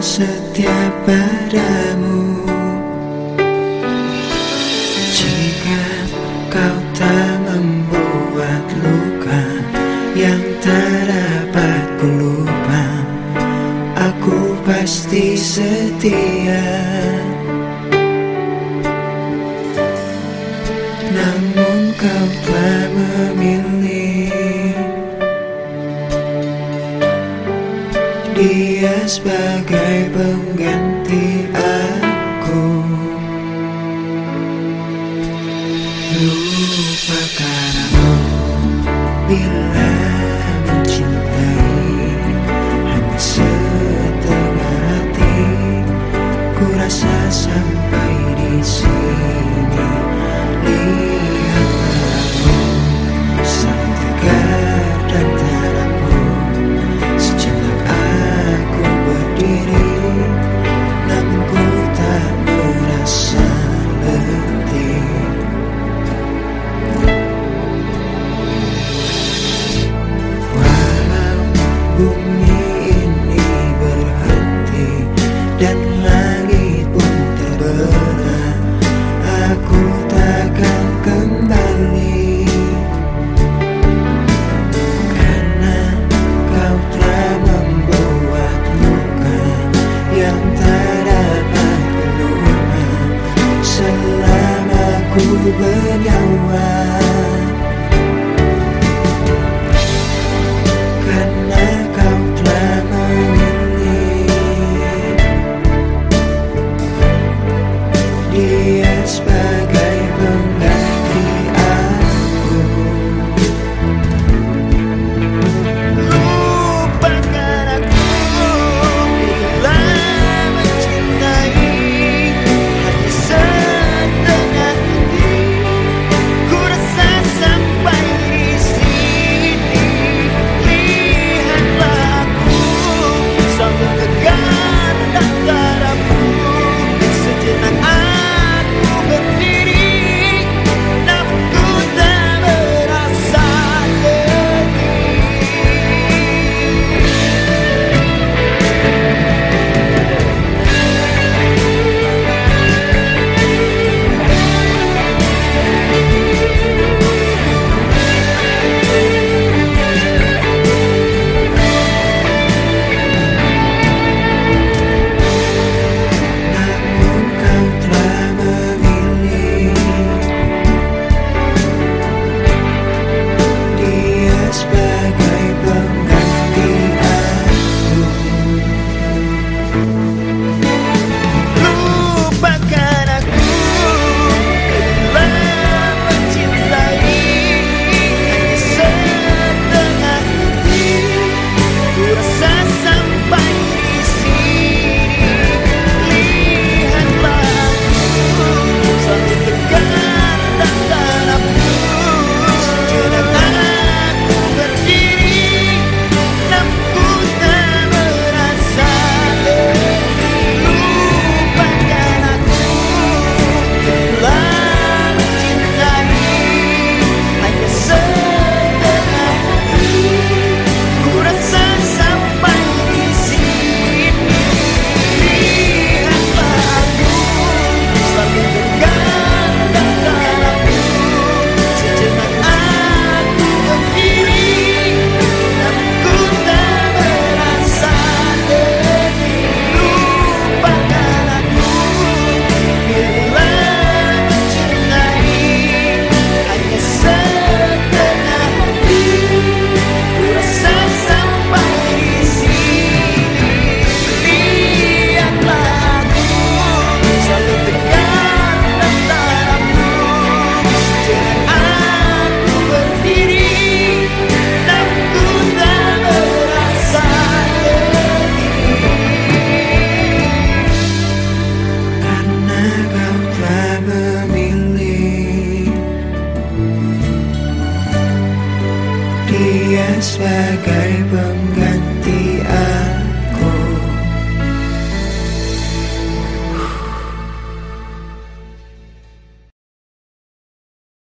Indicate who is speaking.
Speaker 1: setia padamu. Jika kau tak membuat luka Yang tak dapat ku lupa Aku pasti setia. Namun kau telah memilih Dia sebagai bơm gan the word now.